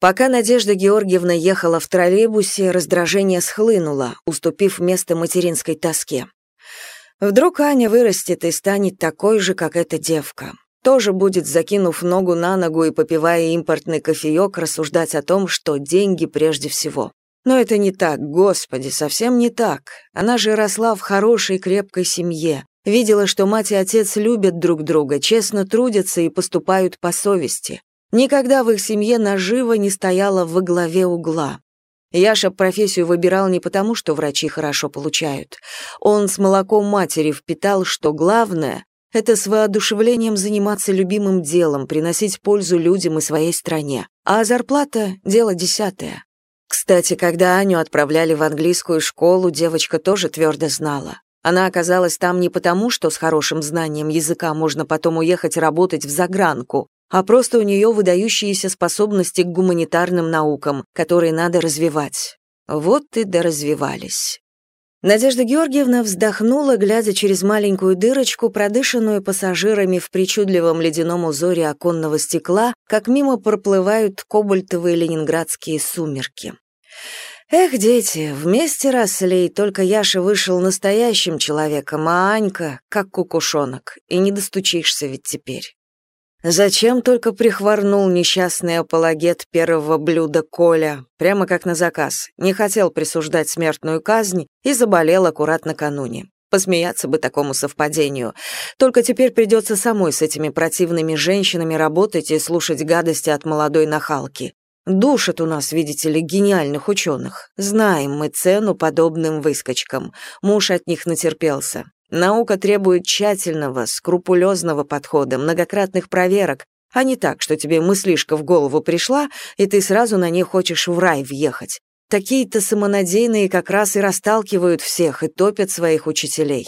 Пока Надежда Георгиевна ехала в троллейбусе, раздражение схлынуло, уступив место материнской тоске. Вдруг Аня вырастет и станет такой же, как эта девка. Тоже будет, закинув ногу на ногу и попивая импортный кофеек, рассуждать о том, что деньги прежде всего. Но это не так, господи, совсем не так. Она же росла в хорошей крепкой семье, видела, что мать и отец любят друг друга, честно трудятся и поступают по совести. Никогда в их семье нажива не стояла во главе угла. Яша профессию выбирал не потому, что врачи хорошо получают. Он с молоком матери впитал, что главное — это с воодушевлением заниматься любимым делом, приносить пользу людям и своей стране. А зарплата — дело десятое. Кстати, когда Аню отправляли в английскую школу, девочка тоже твердо знала. Она оказалась там не потому, что с хорошим знанием языка можно потом уехать работать в загранку, а просто у нее выдающиеся способности к гуманитарным наукам, которые надо развивать. Вот и доразвивались. Надежда Георгиевна вздохнула, глядя через маленькую дырочку, продышанную пассажирами в причудливом ледяном узоре оконного стекла, как мимо проплывают кобальтовые ленинградские сумерки. Эх, дети, вместе росли, только Яша вышел настоящим человеком, а Анька — как кукушонок, и не достучишься ведь теперь. Зачем только прихворнул несчастный апологет первого блюда Коля, прямо как на заказ, не хотел присуждать смертную казнь и заболел аккурат накануне. Посмеяться бы такому совпадению. Только теперь придется самой с этими противными женщинами работать и слушать гадости от молодой нахалки. Душат у нас, видите ли, гениальных ученых. Знаем мы цену подобным выскочкам. Муж от них натерпелся. Наука требует тщательного, скрупулезного подхода, многократных проверок, а не так, что тебе мыслишка в голову пришла, и ты сразу на ней хочешь в рай въехать. Такие-то самонадеянные как раз и расталкивают всех и топят своих учителей.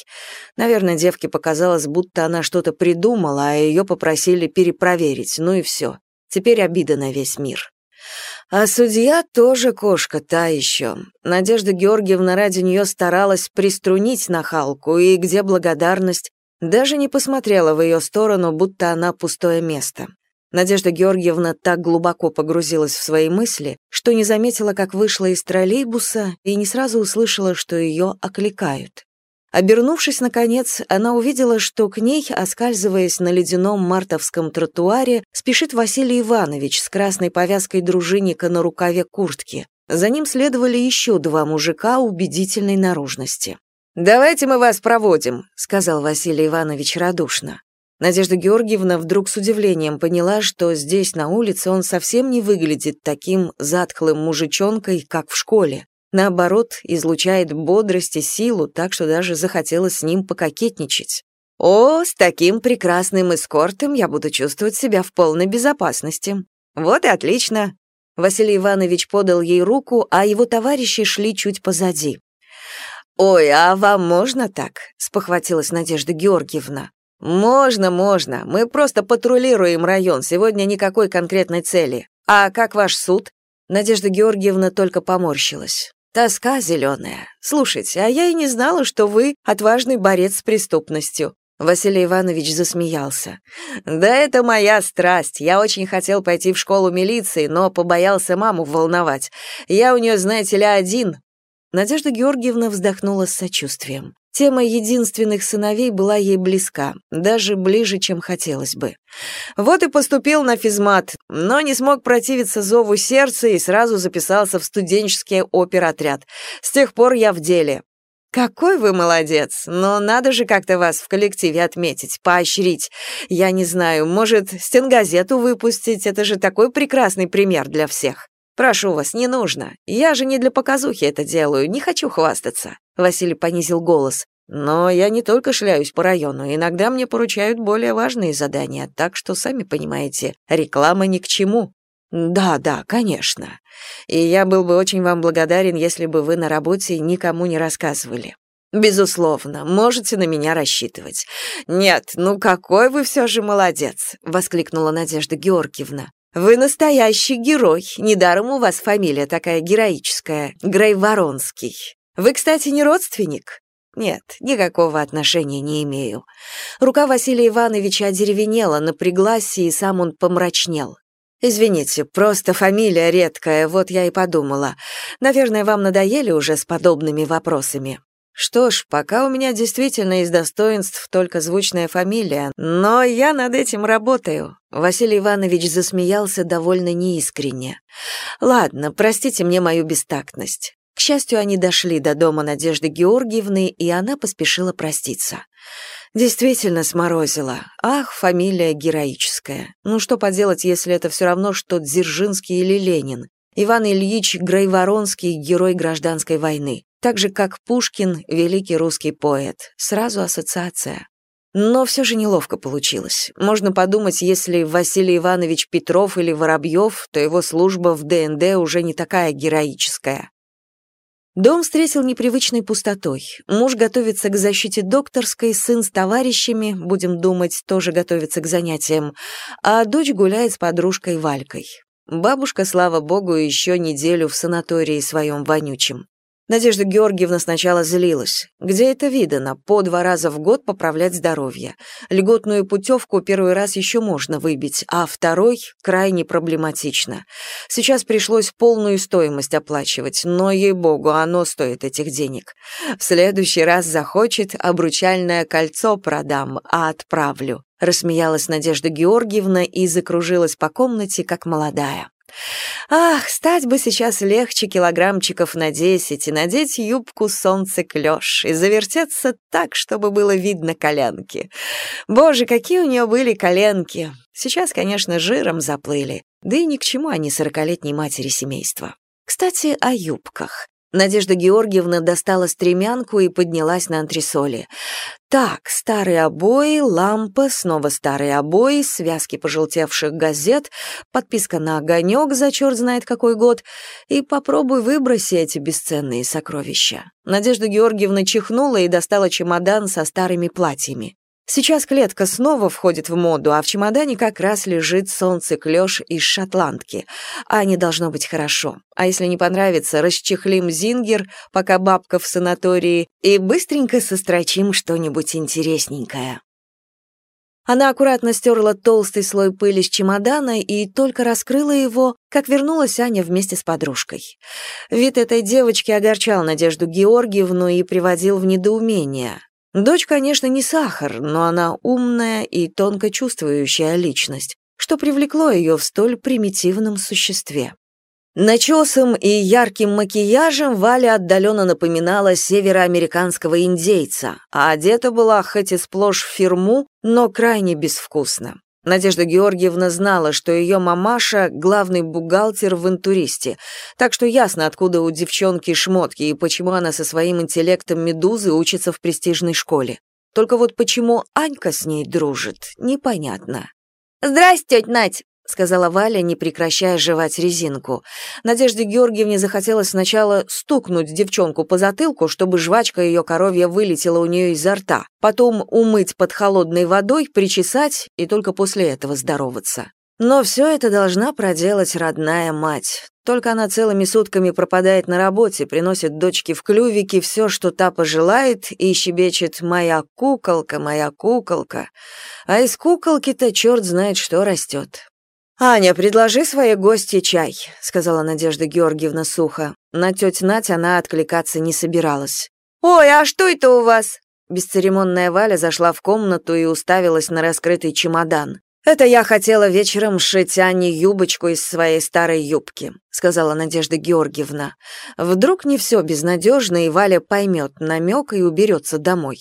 Наверное, девке показалось, будто она что-то придумала, а ее попросили перепроверить, ну и все. Теперь обида на весь мир. А судья тоже кошка та еще. Надежда Георгиевна ради нее старалась приструнить нахалку, и где благодарность, даже не посмотрела в ее сторону, будто она пустое место. Надежда Георгиевна так глубоко погрузилась в свои мысли, что не заметила, как вышла из троллейбуса и не сразу услышала, что ее окликают. Обернувшись, наконец, она увидела, что к ней, оскальзываясь на ледяном мартовском тротуаре, спешит Василий Иванович с красной повязкой дружинника на рукаве куртки. За ним следовали еще два мужика убедительной наружности. «Давайте мы вас проводим», — сказал Василий Иванович радушно. Надежда Георгиевна вдруг с удивлением поняла, что здесь, на улице, он совсем не выглядит таким затхлым мужичонкой, как в школе. Наоборот, излучает бодрость и силу, так что даже захотелось с ним пококетничать. «О, с таким прекрасным эскортом я буду чувствовать себя в полной безопасности. Вот и отлично». Василий Иванович подал ей руку, а его товарищи шли чуть позади. «Ой, а вам можно так?» — спохватилась Надежда Георгиевна. «Можно, можно. Мы просто патрулируем район. Сегодня никакой конкретной цели. А как ваш суд?» Надежда Георгиевна только поморщилась. Тоска зеленая. Слушайте, а я и не знала, что вы отважный борец с преступностью. Василий Иванович засмеялся. «Да это моя страсть. Я очень хотел пойти в школу милиции, но побоялся маму волновать. Я у нее, знаете ли, один». Надежда Георгиевна вздохнула с сочувствием. Тема единственных сыновей была ей близка, даже ближе, чем хотелось бы. Вот и поступил на физмат, но не смог противиться зову сердца и сразу записался в студенческий оперотряд. С тех пор я в деле. «Какой вы молодец! Но надо же как-то вас в коллективе отметить, поощрить. Я не знаю, может, стенгазету выпустить? Это же такой прекрасный пример для всех. Прошу вас, не нужно. Я же не для показухи это делаю, не хочу хвастаться. Василий понизил голос. Но я не только шляюсь по району, иногда мне поручают более важные задания, так что, сами понимаете, реклама ни к чему. Да, да, конечно. И я был бы очень вам благодарен, если бы вы на работе никому не рассказывали. Безусловно, можете на меня рассчитывать. Нет, ну какой вы все же молодец, воскликнула Надежда Георгиевна. Вы настоящий герой. Недаром у вас фамилия такая героическая, Грейворонский. Вы, кстати, не родственник? Нет, никакого отношения не имею. Рука Василия Ивановича одеревенела, напряглась, и сам он помрачнел. «Извините, просто фамилия редкая, вот я и подумала. Наверное, вам надоели уже с подобными вопросами». Что ж, пока у меня действительно из достоинств только звучная фамилия, но я над этим работаю. Василий Иванович засмеялся довольно неискренне. Ладно, простите мне мою бестактность. К счастью, они дошли до дома Надежды Георгиевны, и она поспешила проститься. Действительно сморозила. Ах, фамилия героическая. Ну что поделать, если это все равно, что Дзержинский или Ленин. Иван Ильич Грайворонский, герой гражданской войны. Так же, как Пушкин, великий русский поэт. Сразу ассоциация. Но все же неловко получилось. Можно подумать, если Василий Иванович Петров или Воробьев, то его служба в ДНД уже не такая героическая. Дом встретил непривычной пустотой. Муж готовится к защите докторской, сын с товарищами, будем думать, тоже готовится к занятиям, а дочь гуляет с подружкой Валькой. Бабушка, слава богу, еще неделю в санатории своем вонючем. Надежда Георгиевна сначала злилась. Где это видано? По два раза в год поправлять здоровье. Льготную путевку первый раз еще можно выбить, а второй крайне проблематично. Сейчас пришлось полную стоимость оплачивать, но, ей-богу, оно стоит этих денег. В следующий раз захочет, обручальное кольцо продам, а отправлю. Рассмеялась Надежда Георгиевна и закружилась по комнате, как молодая. Ах, стать бы сейчас легче килограммчиков на десять и надеть юбку солнце-клёш и завертеться так, чтобы было видно коленки. Боже, какие у нее были коленки! Сейчас, конечно, жиром заплыли, да и ни к чему они сорокалетней матери семейства. Кстати, о юбках. Надежда Георгиевна достала стремянку и поднялась на антресоли. Так, старые обои, лампа, снова старые обои, связки пожелтевших газет, подписка на огонек за черт знает какой год, и попробуй выброси эти бесценные сокровища. Надежда Георгиевна чихнула и достала чемодан со старыми платьями. Сейчас клетка снова входит в моду, а в чемодане как раз лежит солнце-клёш из шотландки. А должно быть хорошо. А если не понравится, расчехлим зингер, пока бабка в санатории, и быстренько сострочим что-нибудь интересненькое. Она аккуратно стерла толстый слой пыли с чемодана и только раскрыла его, как вернулась Аня вместе с подружкой. Вид этой девочки огорчал Надежду Георгиевну и приводил в недоумение. Дочь, конечно, не сахар, но она умная и тонко чувствующая личность, что привлекло ее в столь примитивном существе. Начесом и ярким макияжем Валя отдаленно напоминала североамериканского индейца, а одета была хоть и сплошь в фирму, но крайне безвкусно. Надежда Георгиевна знала, что ее мамаша — главный бухгалтер в интуристе, так что ясно, откуда у девчонки шмотки и почему она со своим интеллектом медузы учится в престижной школе. Только вот почему Анька с ней дружит, непонятно. «Здрасте, тетя Надь!» — сказала Валя, не прекращая жевать резинку. Надежде Георгиевне захотелось сначала стукнуть девчонку по затылку, чтобы жвачка ее коровья вылетела у нее изо рта, потом умыть под холодной водой, причесать и только после этого здороваться. Но все это должна проделать родная мать. Только она целыми сутками пропадает на работе, приносит дочке в клювике все, что та пожелает, и щебечет «моя куколка, моя куколка». А из куколки-то черт знает, что растет. «Аня, предложи своей гостье чай», — сказала Надежда Георгиевна сухо. На тетя Надь она откликаться не собиралась. «Ой, а что это у вас?» Бесцеремонная Валя зашла в комнату и уставилась на раскрытый чемодан. «Это я хотела вечером сшить Ане юбочку из своей старой юбки», сказала Надежда Георгиевна. «Вдруг не все безнадежно, и Валя поймет намек и уберется домой».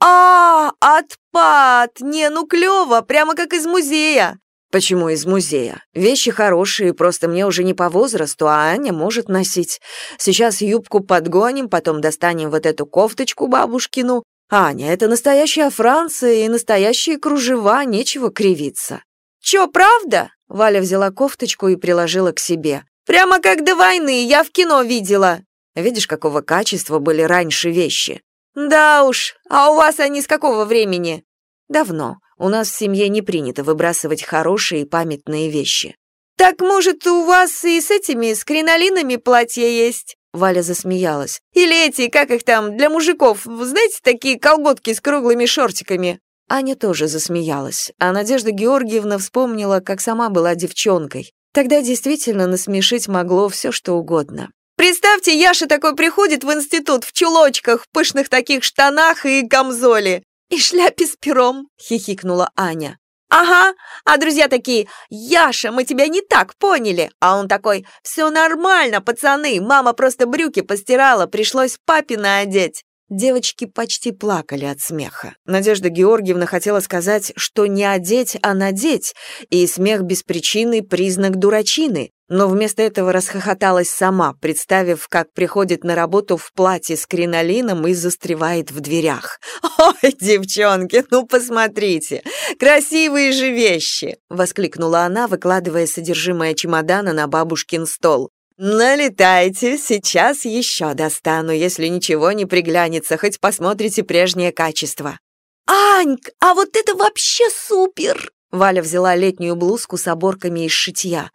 «А, отпад! Не, ну клево, прямо как из музея!» Почему из музея? Вещи хорошие, просто мне уже не по возрасту, а Аня может носить. Сейчас юбку подгоним, потом достанем вот эту кофточку бабушкину. Аня, это настоящая Франция и настоящие кружева, нечего кривиться. Чё, правда? Валя взяла кофточку и приложила к себе. Прямо как до войны, я в кино видела. Видишь, какого качества были раньше вещи? Да уж, а у вас они с какого времени? Давно. У нас в семье не принято выбрасывать хорошие и памятные вещи. Так, может, у вас и с этими, с кринолинами платья есть? Валя засмеялась. Или эти, как их там, для мужиков, знаете, такие колготки с круглыми шортиками? Аня тоже засмеялась, а Надежда Георгиевна вспомнила, как сама была девчонкой. Тогда действительно насмешить могло все, что угодно. «Представьте, Яша такой приходит в институт в чулочках, пышных таких штанах и камзоле. И шляпе с пером», — хихикнула Аня. «Ага, а друзья такие, Яша, мы тебя не так поняли». А он такой, «Все нормально, пацаны, мама просто брюки постирала, пришлось папе одеть». Девочки почти плакали от смеха. Надежда Георгиевна хотела сказать, что не одеть, а надеть, и смех без причины – признак дурачины, но вместо этого расхохоталась сама, представив, как приходит на работу в платье с кринолином и застревает в дверях. «Ой, девчонки, ну посмотрите, красивые же вещи!» — воскликнула она, выкладывая содержимое чемодана на бабушкин стол. «Налетайте, сейчас еще достану, если ничего не приглянется, хоть посмотрите прежнее качество». «Аньк, а вот это вообще супер!» Валя взяла летнюю блузку с оборками из шитья.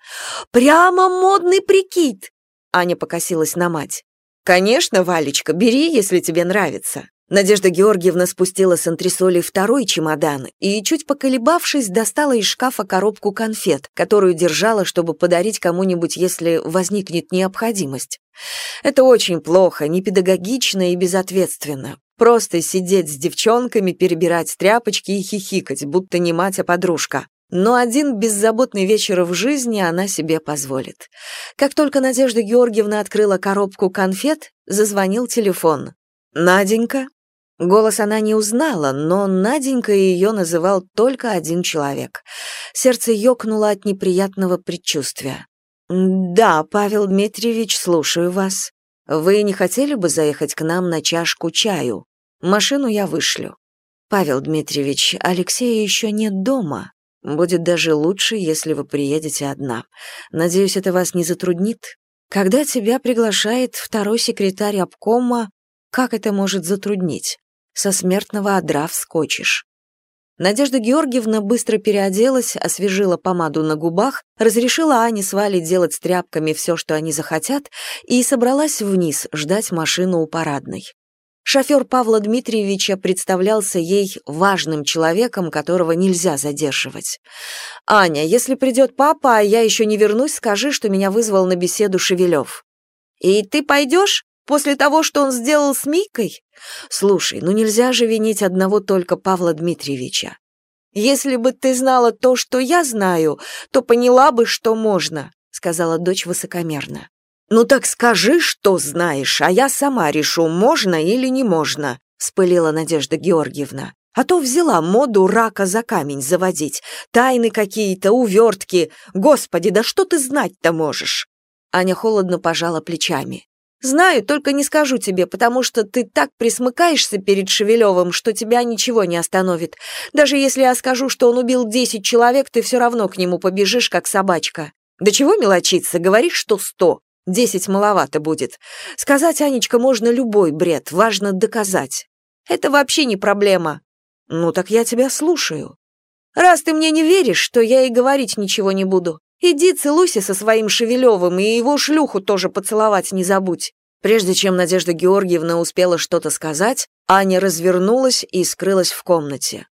«Прямо модный прикид!» Аня покосилась на мать. «Конечно, Валечка, бери, если тебе нравится». Надежда Георгиевна спустила с антресолей второй чемодан и, чуть поколебавшись, достала из шкафа коробку конфет, которую держала, чтобы подарить кому-нибудь, если возникнет необходимость. Это очень плохо, непедагогично и безответственно. Просто сидеть с девчонками, перебирать тряпочки и хихикать, будто не мать, а подружка. Но один беззаботный вечер в жизни она себе позволит. Как только Надежда Георгиевна открыла коробку конфет, зазвонил телефон. «Наденька?» Голос она не узнала, но Наденька ее называл только один человек. Сердце ёкнуло от неприятного предчувствия. «Да, Павел Дмитриевич, слушаю вас. Вы не хотели бы заехать к нам на чашку чаю? Машину я вышлю». «Павел Дмитриевич, Алексея еще нет дома. Будет даже лучше, если вы приедете одна. Надеюсь, это вас не затруднит. Когда тебя приглашает второй секретарь обкома, как это может затруднить? Со смертного одра вскочишь. Надежда Георгиевна быстро переоделась, освежила помаду на губах, разрешила Ане с Валей делать с тряпками все, что они захотят, и собралась вниз ждать машину у парадной. Шофер Павла Дмитриевича представлялся ей важным человеком, которого нельзя задерживать. «Аня, если придет папа, а я еще не вернусь, скажи, что меня вызвал на беседу Шевелев». «И ты пойдешь?» После того, что он сделал с Микой? Слушай, ну нельзя же винить одного только Павла Дмитриевича. Если бы ты знала то, что я знаю, то поняла бы, что можно, сказала дочь высокомерно. Ну так скажи, что знаешь, а я сама решу, можно или не можно, вспылила Надежда Георгиевна. А то взяла моду рака за камень заводить, тайны какие-то, увертки. Господи, да что ты знать-то можешь? Аня холодно пожала плечами. Знаю, только не скажу тебе, потому что ты так присмыкаешься перед Шевелевым, что тебя ничего не остановит. Даже если я скажу, что он убил десять человек, ты все равно к нему побежишь, как собачка. Да чего мелочиться, говоришь, что сто. Десять маловато будет. Сказать, Анечка, можно любой бред, важно доказать. Это вообще не проблема. Ну так я тебя слушаю. Раз ты мне не веришь, то я и говорить ничего не буду. Иди целуйся со своим Шевелевым и его шлюху тоже поцеловать не забудь». Прежде чем Надежда Георгиевна успела что-то сказать, Аня развернулась и скрылась в комнате.